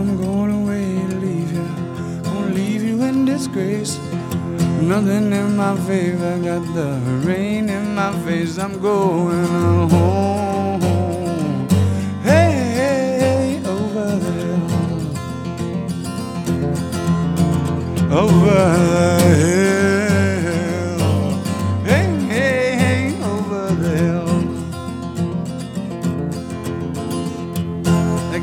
I'm going away to leave you. Gonna leave you in disgrace. Nothing in my favor, got the rain in my face. I'm going home. Hey, hey, hey, over the hill. Over the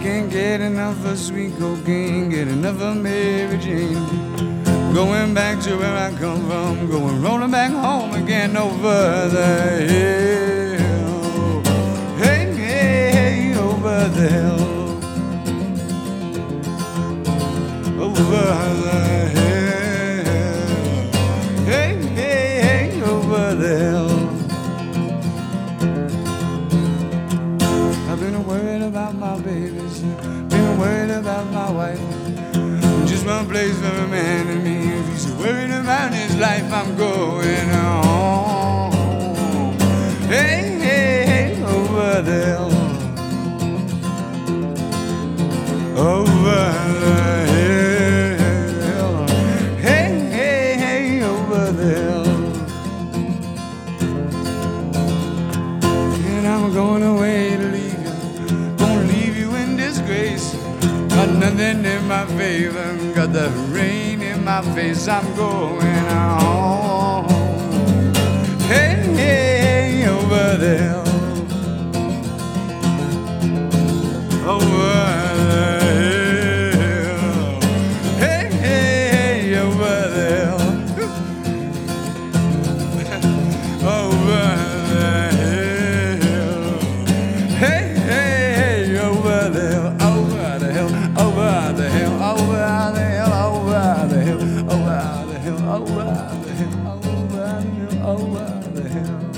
can't get enough of sweet cocaine, get enough of Mary Jane. Going back to where I come from, going rolling back home again over the hill. Hey, hey, hey, over the hill. Over the hill. About my wife. Just one place for a man and me. If he's worried about his life, I'm going home. Hey, hey, hey, over there. Over the hill. Hey, hey, hey, over there. And I'm going away Nothing in my favor. Got the rain in my face. I'm going home. Hey, hey, over there. Over Over the hill.